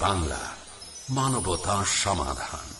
বাংলা মানবতা সমাধান।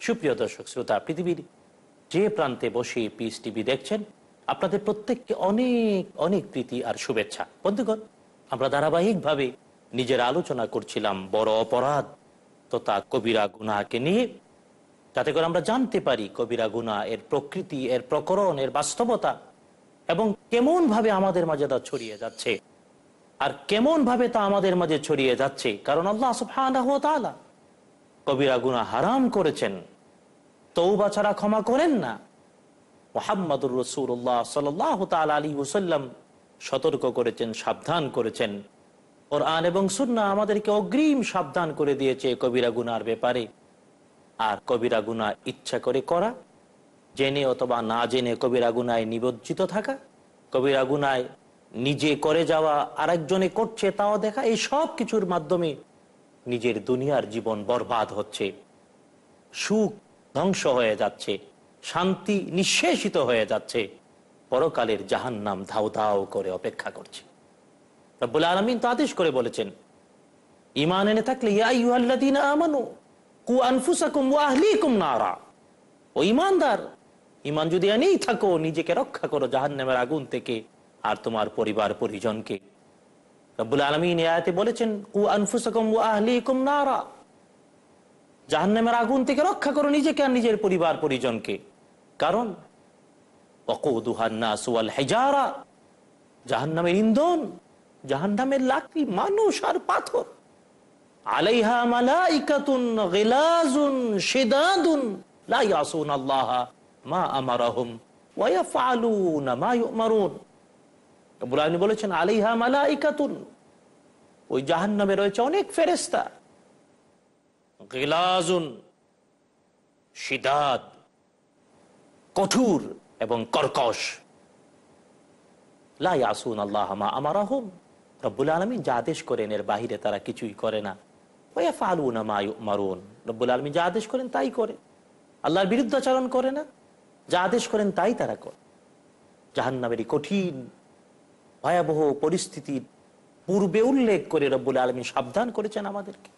সুপ্রিয় দর্শক, শ্রোতা, পৃথিবীর যে প্রান্তে বসে পিস টিভি দেখছেন, আপনাদের প্রত্যেককে অনেক অনেক প্রীতি আর শুভেচ্ছা। বন্ধুগণ, আমরা ধারাবাহিকভাবে নিজের আলোচনা করছিলাম বড় অপরাধ তথা কবিরা গুনাকে নিয়ে। যাতে করে আমরা জানতে পারি কবিরা গুনা এর প্রকৃতি, এর প্রকরণ, এর বাস্তবতা, এবং কেমন ভাবে আমাদের মাঝে তা ছড়িয়ে যাচ্ছে। আর কেমন ভাবে তা আমাদের মাঝে ছড়িয়ে যাচ্ছে? কারণ আল্লাহ তাআলা কবিরা গুনাহ হারাম করেছেন। তৌবা ছাড়া ক্ষমা করেন না। মোহাম্মদুর রসুল্লাহ সাল্লাহ তাল আলী ওসাল্লাম সতর্ক করেছেন, সাবধান করেছেন। ওর আন এবং সুন্না আমাদেরকে অগ্রিম সাবধান করে দিয়েছে কবিরা গুনার ব্যাপারে। আর কবিরা গুনা ইচ্ছা করে করা, জেনে অথবা না জেনে কবিরা গুনায় নিবজ্জিত থাকা, কবিরা গুনায় নিজে করে যাওয়া, আরেকজনে করছে, তাও দেখা, এই সব কিছুর মাধ্যমে নিজের দুনিয়ার জীবন বরবাদ হচ্ছে। সুখ ধ্বংস হয়ে যাচ্ছে, শান্তি নিঃশেষিত হয়ে যাচ্ছে। পরকালের জাহান নাম ধাও ধাও করে অপেক্ষা করছে। রব্বুল আলমিন তো আদেশ করে বলেছেন ইমান এনে থাকলে আমানু, কু ও ইমানদার ইমান যদি এনেই থাকো, নিজেকে রক্ষা করো জাহান্নামের আগুন থেকে। আর তোমার পরিবার পরিজনকে। রব্বুল আলমিন আয়াতে বলেছেন কু আনফুসাকুম নারা। জাহান্নামের আগুন থেকে রক্ষা করো নিজেকে আর নিজের পরিবার পরিজনকে। কারণ হেজারা। জাহান্নামের ইন্ধন, জাহান্নামের লাকড়ি মানুষ আর পাথর। আলাইহা মালাইকাতুন গিলাজুন শিদাদুন লা ইয়াসুন আল্লাহ মা আমারাহুম ওয়া ইয়াফআলুনা মা ইউমারুন। বলেছেন আলিহা ওই জাহান নামে রয়েছে অনেক ফেরেস্তা গিলাজুন কঠোর এবং কর্কশ। আল্লাহ আমার আহম রব্বুল আলমী যা আদেশ করেন, এর বাহিরে তারা কিছুই করে না। ওয়া ফালুন মারুন রব্বুল আলমী যা আদেশ করেন, তাই করে। আল্লাহর বিরুদ্ধাচরণ করে না। যা আদেশ করেন, তাই তারা করে। জাহান্নামেরই কঠিন ভয়াবহ পরিস্থিতির পূর্বে উল্লেখ করে রব্বুল আলমী সাবধান করেছেন আমাদেরকে।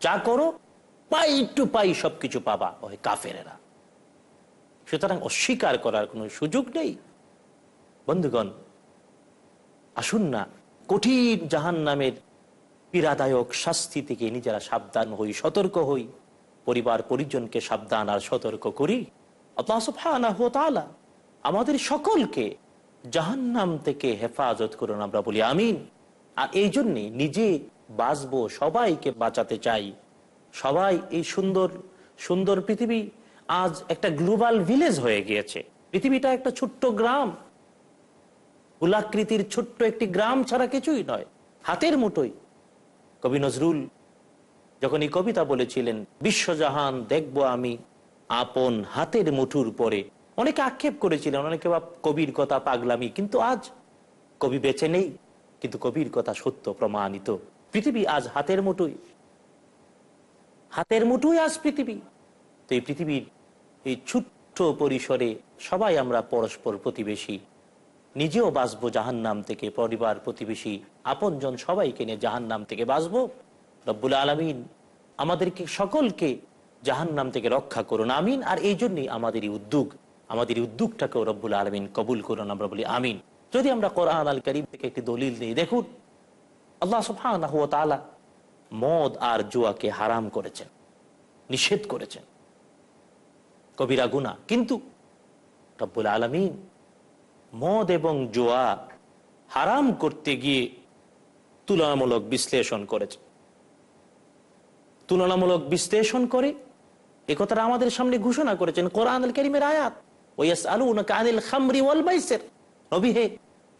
যা করো, পাই টু পাই সবকিছু পাবা ওই কাফেরেরা। সুতরাং অস্বীকার করার কোনো সুযোগ নেই। বন্ধুগণ, আসুন না, কঠিন জাহান নামের পীড়াদায়ক শাস্তি থেকে নিজেরা সাবধান হই, সতর্ক হই। পরিবার পরিজনকে সাবধান আর সতর্ক করি। আমাদের সকলকে জাহান্নাম থেকে হেফাজত করুন, আমরা বলি আমিন। আর এই জন্যে নিজে বাঁচবো, সবাইকে বাঁচাতে চাই। সবাই এই সুন্দর সুন্দর পৃথিবী আজ একটা গ্লোবাল ভিলেজ হয়ে গিয়েছে। পৃথিবীটা একটা ছোট্ট গ্রাম। গোলাকৃতির ছোট্ট একটি গ্রাম ছাড়া কিছুই নয়। হাতের মুঠোই কবি নজরুল যখন এই কবিতা বলেছিলেন, বিশ্বজাহান দেখব আমি আপন হাতের মুঠুর পরে। অনেকে আক্ষেপ করেছিলেন, অনেকে বা কবির কথা পাগলামি, কিন্তু আজ কবি বেঁচে নেই, কিন্তু কবির কথা সত্য প্রমাণিত। পৃথিবী আজ হাতের মুঠোই হাতের মুঠোই আজ পৃথিবী। তো এই পৃথিবীর এই ছোট্ট পরিসরে সবাই আমরা পরস্পর প্রতিবেশী। নিজেও বাঁচবো জাহান্নাম থেকে, পরিবার, প্রতিবেশী, আপনজন সবাইকে নিয়ে জাহান্নাম থেকে বাঁচবো। রব্বুল আলমিন আমাদেরকে সকলকে জাহান্নাম থেকে রক্ষা করুন, আমিন। আর এই জন্যই আমাদের এই উদ্যোগ আমাদের উদ্যোগটাকেও রব্বুল আলমিন কবুল করুন, আমরা বলি আমিন। যদি আমরা কোরআন আল করিম থেকে একটি দলিল নিই দেখুন, আল্লাহ তাআলা মদ আর জুয়াকে হারাম করেছেন, নিষেধ করেছেন। কবিরা গুনা কিন্তু রব্বুল আলমিন মদ এবং জোয়া হারাম করতে গিয়ে তুলনামূলক বিশ্লেষণ করেছে। তুলনামূলক বিশ্লেষণ করে এ কথাটা আমাদের সামনে ঘোষণা করেছেন কোরআন করিমের আয়াত।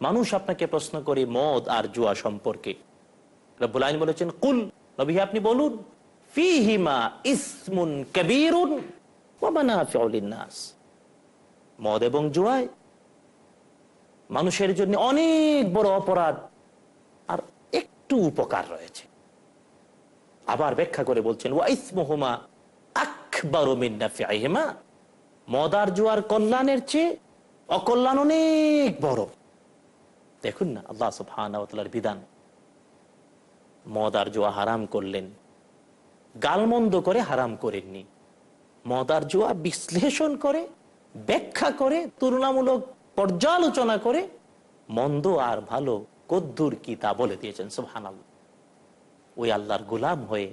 মানুষ আপনাকে প্রশ্ন করে মদ আর জুয়া সম্পর্কে। বলেছেন, কুল আপনি বলুন ইসমুন কবিরুন মদ এবং জুয়ায় মানুষের জন্য অনেক বড় অপরাধ। আর একটু উপকার রয়েছে। আবার ব্যাখ্যা করে বলছেন ওয়াইসমুহুমা আকবারু মিন নাফিহিমা মদ জুয়ার কল্যাণের চেয়ে অকল্যাণ অনেক বড়। দেখুন না, আল্লাহ তাআলার বিধান। মদ আর জুয়া হারাম করলেন। গালমন্দ করে হারাম করেননি। মদ আর জুয়া বিশ্লেষণ করে, ব্যাখ্যা করে, তুলনামূলক পর্যালোচনা করে মন্দ আর ভালো কদ্দুর কি তা বলে দিয়েছেন সুবহান ওই আল্লাহর গোলাম হয়ে,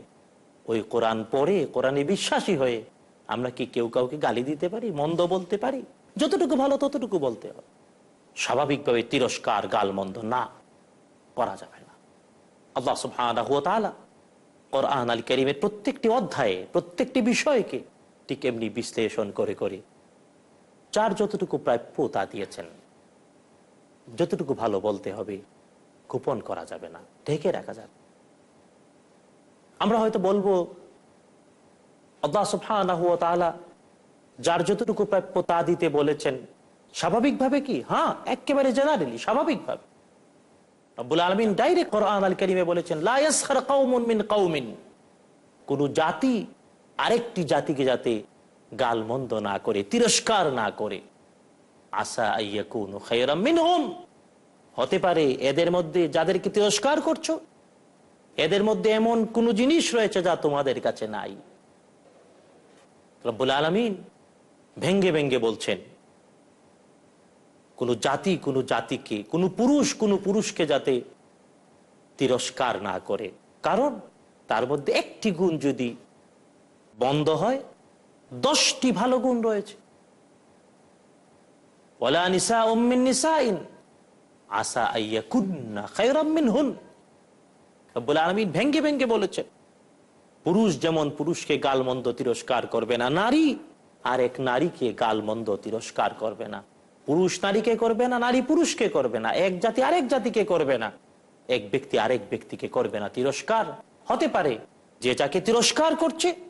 ওই কোরআন পড়ে, কোরআনে বিশ্বাসী হয়ে আমরা কি কেউ কাউকে গালি দিতে পারি, মন্দ বলতে পারি? যতটুকু ভালো ততটুকু বলতে হবে। স্বাভাবিকভাবে তিরস্কার গাল মন্দ না করা যাবে না। আল্লাহ তাআলা কোরআন আল করিমের প্রত্যেকটি অধ্যায়ে, প্রত্যেকটি বিষয়কে ঠিক এমনি বিশ্লেষণ করে করে চার যতটুকু প্রাপ্য তা দিয়েছেন, যতটুকু ভালো বলতে হবে, গোপন করা যাবে না, ঢেকে রাখা যাবে। আমরা হয়তো বলব যার যতটুকু প্রাপ্য তা দিতে বলেছেন, স্বাভাবিকভাবে কি? হ্যাঁ একেবারে জেনারেলি স্বাভাবিকভাবে। রব্বুল আলমিন ডাইরেক্ট আল করিমে বলেছেন, লা ইয়াসখার কওমুন মিন কওমিন। কোন জাতি আরেকটি জাতিকে যাতে গালমন্দ না করে, তিরস্কার না করে। আশা আইয়াকুনু হতে পারে এদের মধ্যে যাদেরকে তিরস্কার করছ, এদের মধ্যে এমন কোন জিনিস রয়েছে যা তোমাদের কাছে নাই। রব্বুল আলমিন ভেঙ্গে ভেঙ্গে বলছেন, কোন জাতি, কোন জাতিকে, কোন পুরুষ, কোন পুরুষকে যাতে তিরস্কার না করে। কারণ তার মধ্যে একটি গুণ যদি বন্ধ হয় দশটি ভালো গুণ রয়েছে। ভেঙ্গে ভেঙ্গে বলেছে পুরুষ যেমন পুরুষকে গালমন্দ তিরস্কার করবে না, নারী আর এক নারীকে গালমন্দ তিরস্কার করবে না। পুরুষ নারীকে করবে না, নারী পুরুষকে করবে না, এক জাতি আরেক জাতিকে করবে না। এক ব্যক্তি আরেক ব্যক্তিকে করবে না, তিরস্কার হতে পারে, যে যাকে তিরস্কার করছে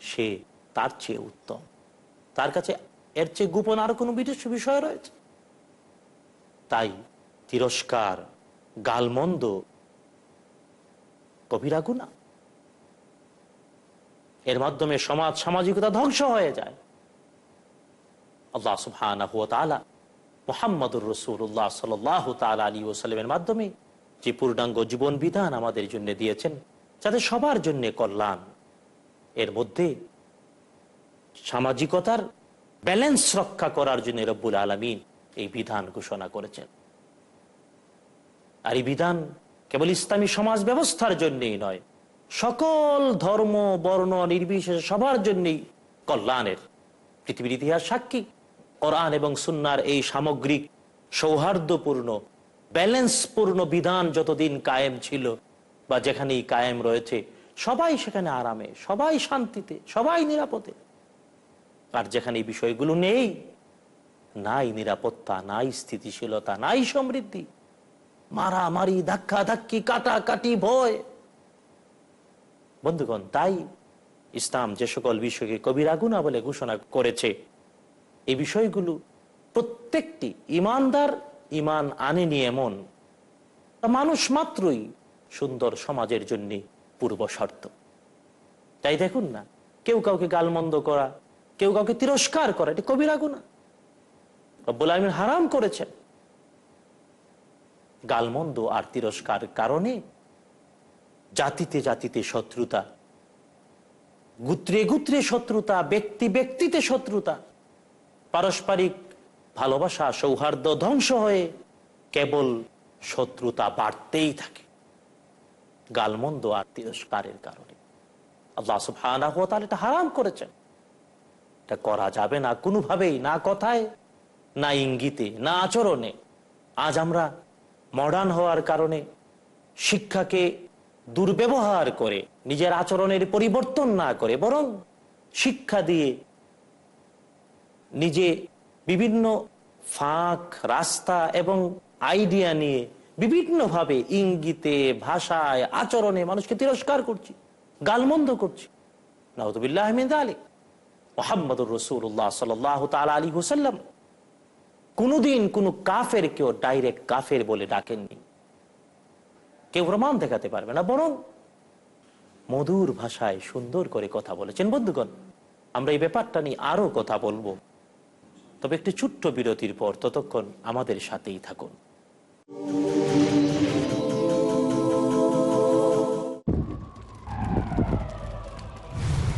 সে তার চেয়ে উত্তম। তার কাছে এর চেয়ে গোপন আরও কোনো বিদেশ বিষয় রয়েছে? তাই তিরস্কার, গালমন্দ, কবিরা গুণা এর মাধ্যমে সমাজ সামাজিকতা ধ্বংস হয়ে যায়। আল্লাহ সুবহানাহু ওয়া তাআলা মুহাম্মদুর রাসূলুল্লাহ সাল্লাল্লাহু তাআলা মাধ্যমে যে পূর্ণাঙ্গ জীবন বিধান আমাদের জন্য দিয়েছেন, যাতে সবার জন্য কল্যাণ এর মধ্যে সামাজিকতার ব্যালেন্স রক্ষা করার জন্য রব্বুল আলমিন এই বিধান ঘোষণা করেছেন। আর এই বিধান কেবল ইসলামী সমাজ ব্যবস্থার জন্যই নয়, সকল ধর্ম, বর্ণ, নির্বিশেষে সবার জন্যই কল্যাণের পৃথিবীর ইতিহাস সাক্ষী। কোরআন এবং সুন্নার এই সামগ্রিক সৌহার্দ্যপূর্ণ ব্যালেন্সপূর্ণ বিধান যতদিন কায়েম ছিল বা যেখানেই কায়েম রয়েছে সবাই সেখানে আরামে, সবাই শান্তিতে, সবাই নিরাপদে। আর যেখানে এই বিষয়গুলো নেই, নাই নিরাপত্তা, নাই স্থিতিশীলতা, নাই সমৃদ্ধি, মারামারি ধাক্কা ধাক্কি কাটা কাটি ভয়। বন্ধুগণ, তাই ইসলাম যে সকল বিষয়কে কবিরা গুণা বলে ঘোষণা করেছে, এই বিষয়গুলো প্রত্যেকটি ইমানদার ইমান আনেনি এমন। মানুষ মাত্রই সুন্দর সমাজের জন্য পূর্ব শর্ত তাই দেখুন না, কেউ কাউকে গালমন্দ করা, কেউ কাউকে তিরস্কার করা, এটা কবিরা গুণা রব্বুল আলমিন হারাম করেছেন। গালমন্দ আর তিরস্কার কারণে জাতিতে জাতিতে শত্রুতা, গুত্রে গুত্রে শত্রুতা, ব্যক্তি ব্যক্তিতে শত্রুতা, পারস্পরিক ভালোবাসা, সৌহার্দ্য, ধ্বংস হয়ে কেবল শত্রুতা বাড়তেই থাকে। গালমন্দ আর তিরস্কারের কারণে। আল্লাহ সুবহানাহু ওয়া তাআলা এটা হারাম করেছেন। এটা করা যাবে না কোনোভাবেই, না কথায়, না ইঙ্গিতে, না আচরণে। আজ আমরা মডার্ন হওয়ার কারণে শিক্ষাকে দুর্ব্যবহার করে, নিজের আচরণের পরিবর্তন না করে, বরং শিক্ষা দিয়ে নিজে বিভিন্ন ফাঁক, রাস্তা এবং আইডিয়া নিয়ে বিভিন্নভাবে ইঙ্গিতে, ভাষায়, আচরণে মানুষকে তিরস্কার করছি, গালমন্দ করছি। নাউদুবিল্লাহ আহমেদ আলী মোহাম্মদুর রসুল্লাহ সাল তাল আলী হুসাল্লাম কোনোদিন কোনো কাফের কেউ ডাইরেক্ট কাফের বলে ডাকেননি। কেউ প্রমাণ দেখাতে পারবে না, বরং মধুর ভাষায় সুন্দর করে কথা বলেছেন বন্ধুগণ। আমরা এই ব্যাপারটা নিয়ে আরও কথা বলব। তবে একটি ছোট্ট বিরতির পর ততক্ষণ আমাদের সাথেই থাকুন।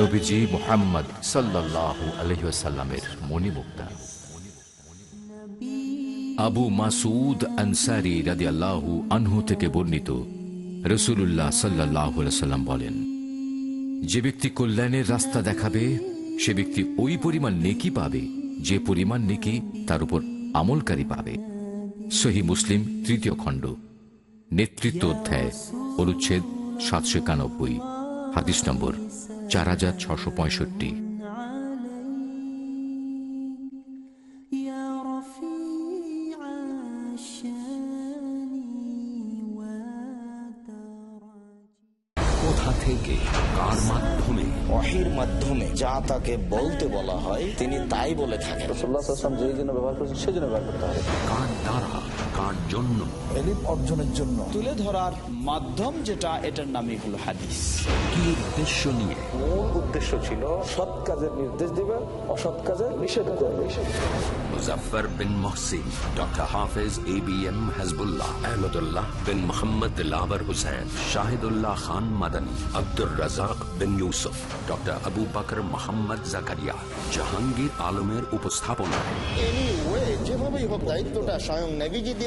নবীজি মোহাম্মদ আবু মাসুদ আনসারি আল্লাহু আনহু থেকে বর্ণিত সাল্লাম বলেন, যে ব্যক্তি কল্যাণের রাস্তা দেখাবে, সে ব্যক্তি ওই পরিমাণ নেকি পাবে, যে পরিমাণ নেকি তার উপর আমলকারী পাবে। সহি মুসলিম তৃতীয় খণ্ড, নেতৃত্ব অধ্যায় অনুচ্ছেদ সাতশো একানব্বই। হাদিস নম্বর চার হাজার ছশো পঁয়ষট্টি। থেকে মাধ্যমে? মাধ্যমে যা তাকে বলতে বলা হয় তিনি তাই বলে থাকেন। ব্যবহার সেই জন্য ব্যবহার করতে কার জন্য। অর্জনের জন্য। তুলে ধরার মাধ্যম যেটা এটার নামই হলো হাদিস। কি উদ্দেশ্য নিয়ে? মূল উদ্দেশ্য ছিল সৎ কাজের নির্দেশ দিবে অসৎ কাজের নিষেধ করবে। Muzaffar bin Mohsin doctor Hafez A B M Hasbullah Ahmadullah bin Mohammad lover Hussain Shahidullah Khan Madani Abdur Razzak bin Yusuf doctor Abu Bakr Mohammad Zakaria Jahangir আলমের উপস্থাপনায়। যেভাবেই হোক দায়িত্বটা স্বয়ং নেভিজি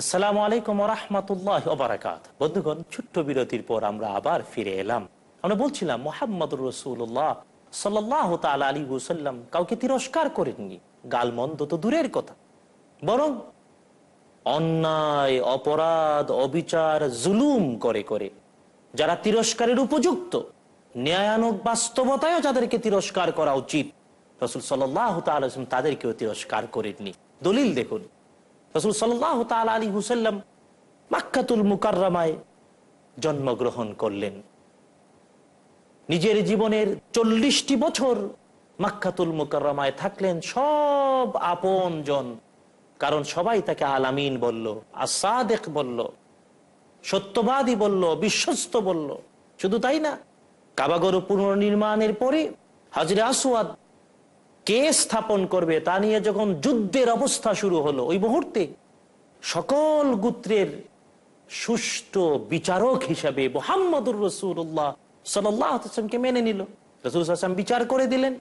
আসসালামু আলাইকুম রহমতুল্লাহ ওবরাকাত বন্ধুগণ, ছোট্ট বিরতির পর আমরা আবার ফিরে এলাম। আমরা বলছিলাম, মোহাম্মদুর রসুল্লাহ সাল্লাহ তাল আলী হুসাল্লাম কাউকে তিরস্কার করেননি। গালমন্দ তো দূরের কথা। বরং অন্যায়, অপরাধ, অবিচার, জুলুম করে করে। যারা তিরস্কারের উপযুক্ত ন্যায়ানক বাস্তবতায়ও যাদেরকে তিরস্কার করা উচিত, রসুল সাল্লাহ তালম তাদেরকেও তিরস্কার করেননি। দলিল দেখুন। রসুল আলী হুসাল্লাম মাক্কাতুল মুকাররামায় জন্মগ্রহণ করলেন। নিজের জীবনের চল্লিশটি বছর মাক্কাতুল মুকাররামায় থাকলেন সব আপন জন। কারণ সবাই তাকে আলামিন বলল আসাদেক বলল, সত্যবাদী বলল, বিশ্বস্ত বলল। শুধু তাই না কাবাগর পুনর্নির্মাণের পরে হাজরে আসওয়াদ কে স্থাপন করবে তা নিয়ে যখন যুদ্ধের অবস্থা শুরু হলো, ওই মুহূর্তে সকল গোত্রের সুষ্ঠু বিচারক হিসাবে মোহাম্মদুর রসুল্লাহ সাল্লামকে মেনে নিল। রসুল হাসাম বিচার করে দিলেন।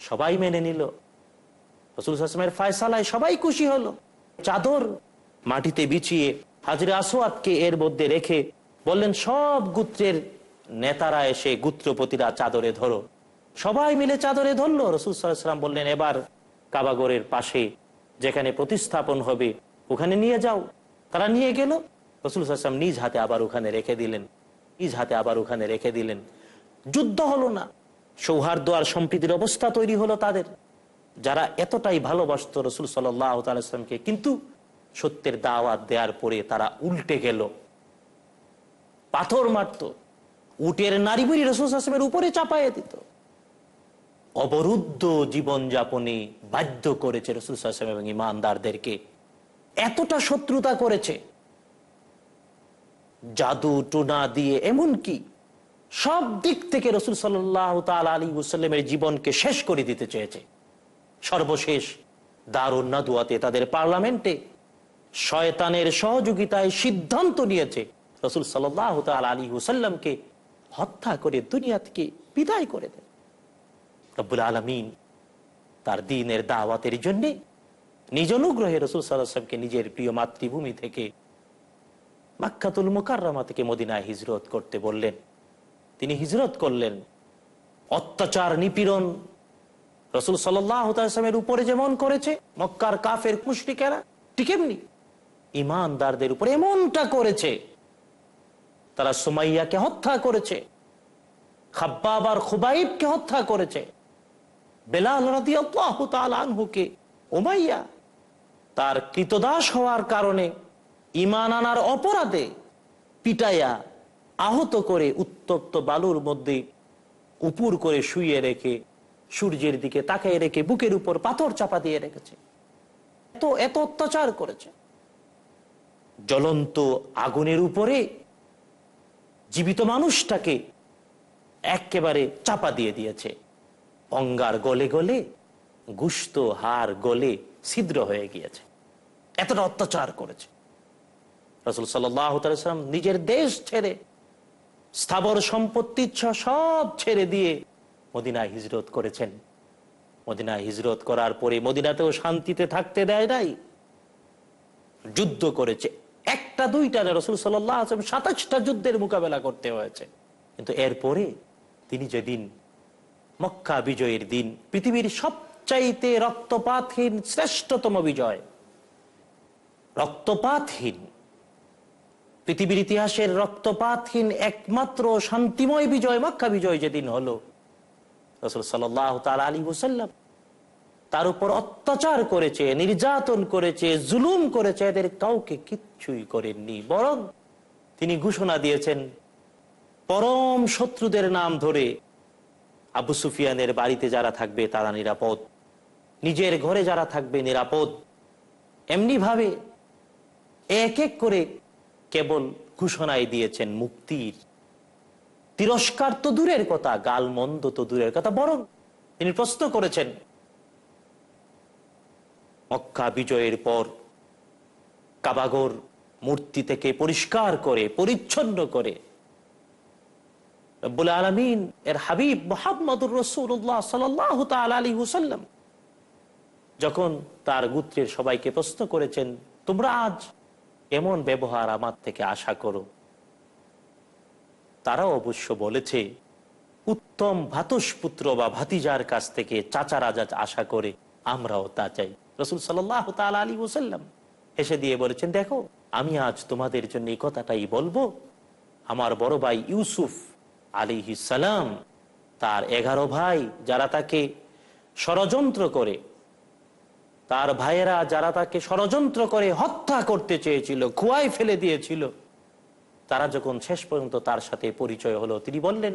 সবাই মেনে নিল। রসুল হাসমের ফায়সালায় সবাই খুশি হলো। চাদর মাটিতে বিছিয়ে হাজরে আসোয়াদকে এর মধ্যে রেখে বললেন, সব গুত্রের নেতারা এসে গুত্রপতিরা চাদরে ধরো। সবাই মিলে চাদরে ধরলো, রসুল সাল্লাম বললেন, এবার কাবাগরের পাশে যেখানে প্রতিস্থাপন হবে, ওখানে নিয়ে যাও। তারা নিয়ে গেল। রসুল সাল্লাম নিজ হাতে আবার ওখানে রেখে দিলেন। নিজ হাতে আবার ওখানে রেখে দিলেন। যুদ্ধ হলো না। সৌহার্দ্য আর সম্প্রীতির অবস্থা তৈরি হলো তাদের। যারা এতটাই ভালোবাসত রসুল সাল্লামকে কিন্তু সত্যের দাওয়াত দেওয়ার পরে তারা উল্টে গেল। পাথর মারত। উটের নারী বুড়ি রসুল আসলামের উপরে চাপাইয়ে দিত। অবরুদ্ধ জীবন যাপনে বাধ্য করেছে রসুল আসলাম এবং ইমানদারদেরকে। এতটা শত্রুতা করেছে। জাদু টুনা দিয়ে এমন কি সব দিক থেকে রসুল সাল্লাহ তাল আলী মুসাল্লামের জীবনকে শেষ করে দিতে চেয়েছে। সর্বশেষ দারুণ নাদুয়াতে তাদের পার্লামেন্টে শয়তানের সহযোগিতায় সিদ্ধান্ত নিয়েছে রসুল সাল্লাহ তাল আলী হুসাল্লামকে হত্যা করে দুনিয়া থেকে বিদায় করে দেন রব্বুল আলমিন তার দিনের দাওয়াতের জন্যে নিজ অনুগ্রহে রসুল সাল্লাহামকে নিজের প্রিয় মাতৃভূমি থেকে মাক্কাতুল মুকাররমা থেকে মদিনায় হিজরত করতে বললেন। তিনি হিজরত করলেন। অত্যাচার নিপীড়ন রসুল সাল্লামের উপরে যেমন করেছে, মক্কার কাফের মুশরিকেরা ঠিক এমনি ইমানদারদের উপরে এমনটা করেছে। তারা সুমাইয়াকে হত্যা করেছে, খাব্বাব আর খুবাইবকে হত্যা করেছে। বেলাল আনহুকে উমাইয়া তার কৃতদাস হওয়ার কারণে ইমান আনার অপরাধে পিটাইয়া আহত করে উত্তপ্ত বালুর মধ্যে উপুর করে শুয়ে রেখে সূর্যের দিকে তাকিয়ে রেখে বুকের উপর পাথর চাপা দিয়ে রেখেছে। এত এত অত্যাচার করেছে। জ্বলন্ত আগুনের উপরে জীবিত মানুষটাকে একেবারে চাপা দিয়ে দিয়েছে। অঙ্গার গলে গলে, গুস্ত হার গলে ছিদ্র হয়ে গিয়েছে। এতটা অত্যাচার করেছে। রসুল সাল্লাম নিজের দেশ ছেড়ে, স্থাবর সম্পত্তি সব ছেড়ে দিয়ে মদিনায় হিজরত করেছেন। মদিনায় হিজরত করার পরে মদিনাতেও শান্তিতে থাকতে দেয় নাই। যুদ্ধ করেছে। একটা, দুইটা না, রসুল সাল্লাম সাতাশটা যুদ্ধের মোকাবেলা করতে হয়েছে। কিন্তু এরপরে তিনি যেদিন মক্কা বিজয়ের দিন, পৃথিবীর সবচাইতে রক্তপাতহীন শ্রেষ্ঠতম বিজয়। রক্তপাতহীন। পৃথিবীর ইতিহাসের রক্তপাতহীন একমাত্র শান্তিময় বিজয় মক্কা বিজয় যেদিন হলো, রসুল সাল্লাহ তাল আলী হুসাল্লাম তার উপর অত্যাচার করেছে, নির্যাতন করেছে, জুলুম করেছে, এদের কাউকে কিচ্ছুই করেননি। বরং তিনি ঘোষণা দিয়েছেন, পরম শত্রুদের নাম ধরে আবু সুফিয়ানের বাড়িতে যারা থাকবে, তারা নিরাপদ। নিজের ঘরে যারা থাকবে, নিরাপদ। এমনি ভাবে এক এক করে কেবল ঘোষণায় দিয়েছেন মুক্তির। তিরস্কার তো দূরের কথা গাল মন্দ তো দূরের কথা, বরং তিনি প্রশ্ন করেছেন, মক্কা বিজয়ের পর কাবাগর মূর্তি থেকে পরিষ্কার করে, পরিচ্ছন্ন করে রব্বুল আলমিন, এর হাবিব মোহাম্মদুর রসুল্লাহ সাল আলী হুসাল্লাম যখন তার গুত্রের সবাইকে প্রশ্ন করেছেন, তোমরা আজ এমন ব্যবহার আমার থেকে আশা করো? তারাও অবশ্য বলেছে, উত্তম ভাতসপুত্র বা ভাতিজার কাছ থেকে চাচা রাজা আশা করে আমরাও তা চাই। রসুল সাল্লাহ তাল আলী ওসাল্লাম এসে দিয়ে বলেছেন, দেখো, আমি আজ তোমাদের জন্য এই কথাটাই বলব। আমার বড় ভাই ইউসুফ সালাম, তার এগারো ভাই যারা তাকে ষড়যন্ত্র করে, তার ভাইয়েরা যারা তাকে ষড়যন্ত্র করে হত্যা করতে চেয়েছিল, খুয়াই ফেলে দিয়েছিল, তারা যখন শেষ পর্যন্ত তার সাথে পরিচয় হলো, তিনি বললেন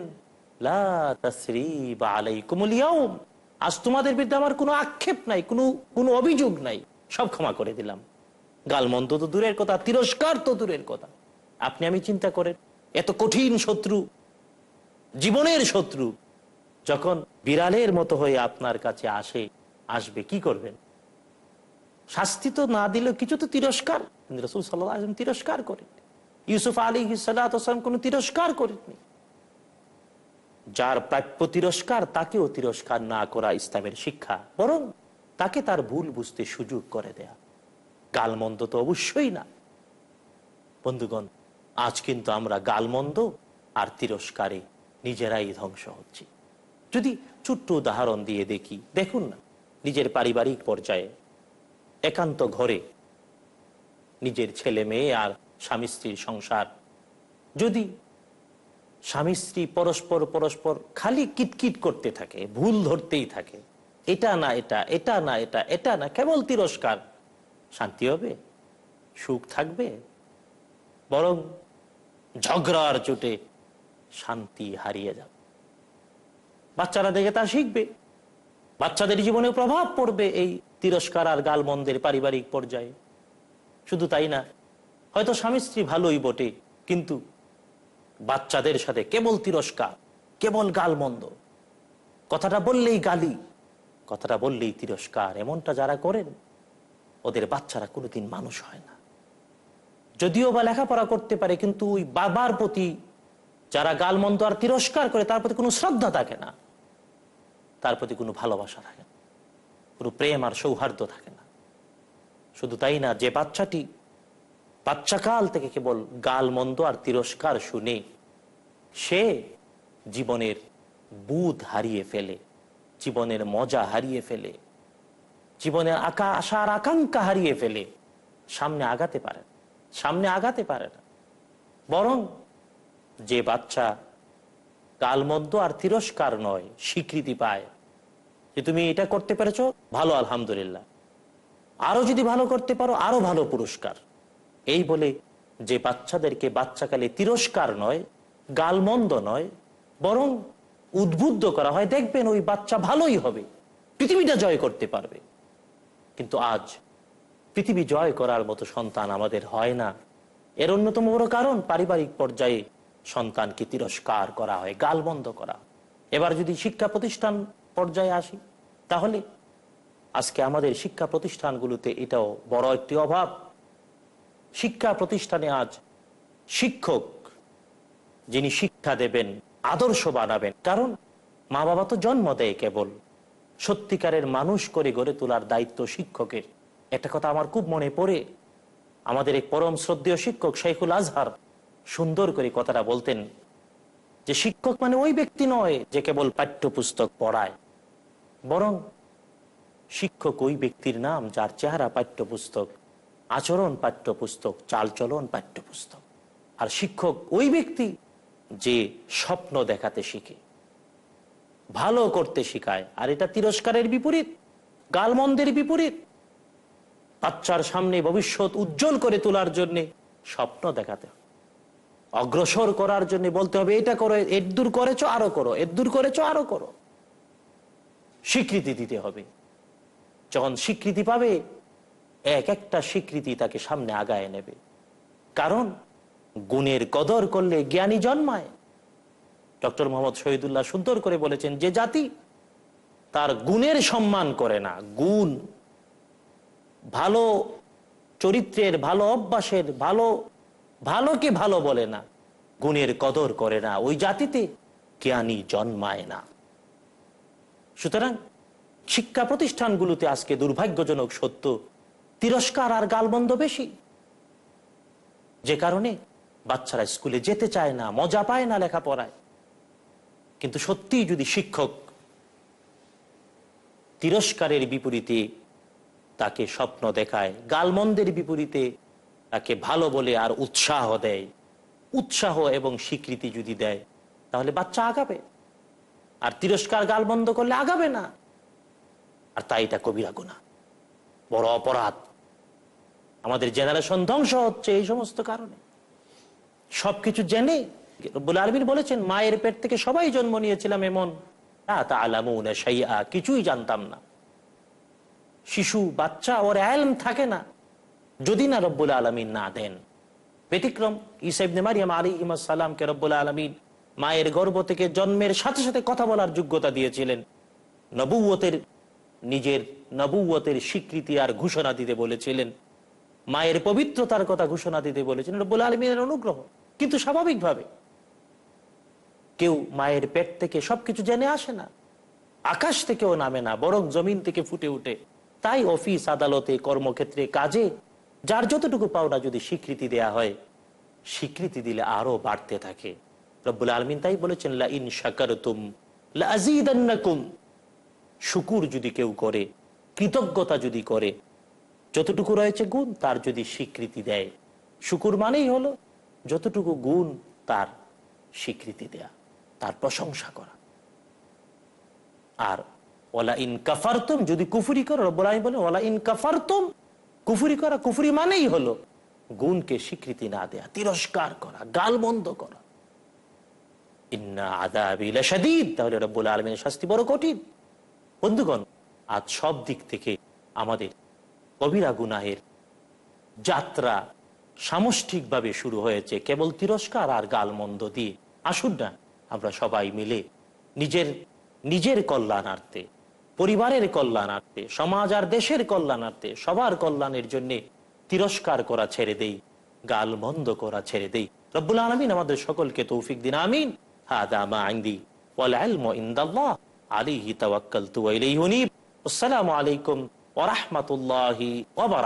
আজ তোমাদের বিরুদ্ধে আমার কোনো আক্ষেপ নাই, কোনো কোনো অভিযোগ নাই, সব ক্ষমা করে দিলাম। গালমন্দ তো দূরের কথা, তিরস্কার তো দূরের কথা। আপনি আমি চিন্তা করেন, এত কঠিন শত্রু জীবনের শত্রু। যখন বিড়ালের মতো হয়ে আপনার কাছে আসে, আসবে, কি করবেন? শাস্তি তো না দিলেও কিছু তো তিরস্কার। রসুল সাল্লাম তিরস্কার করেন। ইউসুফ আলী সাল্লাম কোন তিরস্কার করেননি। যার প্রাপ্য তিরস্কার, তাকেও তিরস্কার না করা ইসলামের শিক্ষা, বরং তাকে তার ভুল বুঝতে সুযোগ করে দেয়া। গালমন্দ তো অবশ্যই না। বন্ধুগণ, আজ কিন্তু আমরা গালমন্দ আর তিরস্কারে নিজেরাই ধ্বংস হচ্ছি। যদি ছোট্ট উদাহরণ দিয়ে দেখি, দেখুন না, নিজের পারিবারিক পর্যায়ে, একান্ত ঘরে নিজের ছেলে মেয়ে আর স্বামী স্ত্রীর সংসার। যদি স্বামী স্ত্রী পরস্পর পরস্পর খালি কিটকিট করতে থাকে, ভুল ধরতেই থাকে, এটা না এটা এটা না এটা এটা না, কেবল তিরস্কার, শান্তি হবে? সুখ থাকবে? বরং ঝগড়ার চোটে শান্তি হারিয়ে যাবে। বাচ্চারা দেখে তা শিখবে। বাচ্চাদের জীবনে প্রভাব পড়বে এই তিরস্কার আর গালমন্দের পারিবারিক পর্যায়ে। শুধু তাই না, হয়তো স্বামী স্ত্রী ভালোই বটে, কিন্তু বাচ্চাদের সাথে কেবল তিরস্কার, কেবল গালমন্দ, কথাটা বললেই গালি, কথাটা বললেই তিরস্কার, এমনটা যারা করেন, ওদের বাচ্চারা কোনোদিন মানুষ হয় না। যদিও বা লেখাপড়া করতে পারে, কিন্তু ওই বাবার প্রতি যারা গালমন্দ আর তিরস্কার করে, তার প্রতি কোনো শ্রদ্ধা থাকে না। তার প্রতি কোনো ভালোবাসা থাকে না। কোনো প্রেম আর সৌহার্দ্য থাকে না। শুধু তাই না, যে বাচ্চাটি বাচ্চাকাল থেকে কেবল গালমন্দ আর তিরস্কার শুনে, সে জীবনের বুধ হারিয়ে ফেলে, জীবনের মজা হারিয়ে ফেলে, জীবনের আকা, আশার আকাঙ্ক্ষা হারিয়ে ফেলে, সামনে আগাতে পারে সামনে আগাতে পারে না। বরং যে বাচ্চা গালমন্দ আর তিরস্কার নয়, স্বীকৃতি পায়। যে তুমি এটা করতে পেরেছ, ভালো, আলহামদুলিল্লাহ। আরও যদি ভালো করতে পারো, আরও ভালো পুরস্কার। এই বলে যে বাচ্চাদেরকে বাচ্চাকালে তিরস্কার নয়, গালমন্দ নয়, বরং উদ্বুদ্ধ করা হয়, দেখবেন ওই বাচ্চা ভালোই হবে, পৃথিবীটা জয় করতে পারবে। কিন্তু আজ পৃথিবী জয় করার মতো সন্তান আমাদের হয় না। এর অন্যতম বড় কারণ পারিবারিক পর্যায়ে সন্তানকে তিরস্কার করা হয় গালবন্ধ করা। এবার যদি শিক্ষা প্রতিষ্ঠান পর্যায়ে আসি, তাহলে আজকে আমাদের শিক্ষা প্রতিষ্ঠানগুলোতে এটাও বড় একটি অভাব। শিক্ষা প্রতিষ্ঠানে আজ শিক্ষক যিনি শিক্ষা দেবেন, আদর্শ বানাবেন, কারণ মা বাবা তো জন্ম দেয় কেবল। সত্যিকারের মানুষ করে গড়ে তোলার দায়িত্ব শিক্ষকের। একটা কথা আমার খুব মনে পড়ে, আমাদের এক পরম শ্রদ্ধেয় শিক্ষক শেখুল আজহার সুন্দর করে কথাটা বলতেন যে শিক্ষক মানে ওই ব্যক্তি নয় যে কেবল পাঠ্যপুস্তক পড়ায়। বরং শিক্ষক ওই ব্যক্তির নাম যার চেহারা পাঠ্যপুস্তক, আচরণ পাঠ্যপুস্তক, চালচলন পাঠ্যপুস্তক। আর শিক্ষক ওই ব্যক্তি যে স্বপ্ন দেখাতে শিখে, ভালো করতে শিখায়। আর এটা তিরস্কারের বিপরীত, গালমন্দের বিপরীত। বাচ্চার সামনে ভবিষ্যৎ উজ্জ্বল করে তোলার জন্যে স্বপ্ন দেখাতে হবে অগ্রসর করার জন্য বলতে হবে, এটা করো, এর দূর করেছ, আরও করো, এর দূর করেছ, আরও করো। স্বীকৃতি দিতে হবে। যখন স্বীকৃতি পাবে, এক একটা স্বীকৃতি তাকে সামনে আগায় নেবে। কারণ, গুণের কদর করলে জ্ঞানী জন্মায়। ডক্টর মোহাম্মদ শহীদুল্লাহ সুন্দর করে বলেছেন, যে জাতি তার গুণের সম্মান করে না, গুণ ভালো চরিত্রের, ভালো অভ্যাসের, ভালো ভালোকে ভালো বলে না। গুণের কদর করে না, ওই জাতিতে জ্ঞানী জন্মায় না। সুতরাং শিক্ষা প্রতিষ্ঠানগুলোতে আজকে দুর্ভাগ্যজনক সত্য, তিরস্কার আর গালবন্ধ বেশি। যে কারণে বাচ্চারা স্কুলে যেতে চায় না, মজা পায় না লেখাপড়ায়। কিন্তু সত্যিই যদি শিক্ষক তিরস্কারের বিপরীতে তাকে স্বপ্ন দেখায়, গালমন্দের বিপরীতে তাকে ভালো বলে আর উৎসাহ দেয়। উৎসাহ এবং স্বীকৃতি যদি দেয়, তাহলে বাচ্চা আগাবে। আর তিরস্কার গাল বন্ধ করলে আগাবে না। আর তাই এটা কবিরা গুণা। বড় অপরাধ। আমাদের জেনারেশন ধ্বংস হচ্ছে এই সমস্ত কারণে। সবকিছু জেনে রব্বুল আলমিন বলেছেন, মায়ের পেট থেকে সবাই জন্ম নিয়েছিলাম এমন। কিছুই জানতাম না। শিশু, বাচ্চা, ওর এলম থাকে না। যদি না রব্বুল আলমিন না দেন। ব্যতিক্রম ইসাইবনে মারিয়াম আলী ইমাসাল্লামকে রব্বুল আলমিন মায়ের গর্ভ থেকে জন্মের সাথে সাথে কথা বলার যোগ্যতা দিয়েছিলেন। নবুয়তের নিজের নবুয়তের স্বীকৃতি আর ঘোষণা দিতে বলেছিলেন। মায়ের পবিত্রতার কথা ঘোষণা দিতে বলেছিলেন। রব্বুল আলমিনের অনুগ্রহ। কিন্তু স্বাভাবিকভাবে কেউ মায়ের পেট থেকে সবকিছু জেনে আসে না। আকাশ থেকেও নামে না, বরং জমিন থেকে ফুটে উঠে। তাই অফিস, আদালতে, কর্মক্ষেত্রে, কাজে যার যতটুকু পাওনা যদি স্বীকৃতি দেয়া হয়, স্বীকৃতি দিলে আরও বাড়তে থাকে। রব্বুল আলমিন তাই বলেছেন লা ইন শাকারতুম লা শুকুর যদি কেউ করে, কৃতজ্ঞতা যদি করে, যতটুকু রয়েছে গুণ তার যদি স্বীকৃতি দেয়। শুকুর মানেই হলো যতটুকু গুণ তার স্বীকৃতি দেয়া, তার প্রশংসা করা। আর ওলা ইন কাফারতুম, যদি কুফুরি করো, রব্বুল আলামিন বলে ওলা ইন কাফারতুম কুফুরি করা কুফুরি মানেই হলো গুণকে স্বীকৃতি না দেয়া, তিরস্কার করা গাল বন্ধ করা তাহলে শাস্তি বড় কঠিন। বন্ধুগণ, আজ সব দিক থেকে আমাদের কবিরা গুনাহের যাত্রা সামষ্টিকভাবে শুরু হয়েছে, কেবল তিরস্কার আর গালমন্দ দিয়ে। আসুন না, আমরা সবাই মিলে নিজের নিজের কল্যাণার্থে পরিবারের কল্যাণার্থে সমাজ আর দেশের কল্যাণার্থে সবার কল্যাণের জন্য তিরস্কার করা ছেড়ে দেই, গাল বন্ধ করা ছেড়ে দেই। রব্বুল আলমিন আমাদের সকলকে তৌফিক দিন, আমিন। আসসালামু আলাইকুম ওরহমতুল্লাহ ওয়াল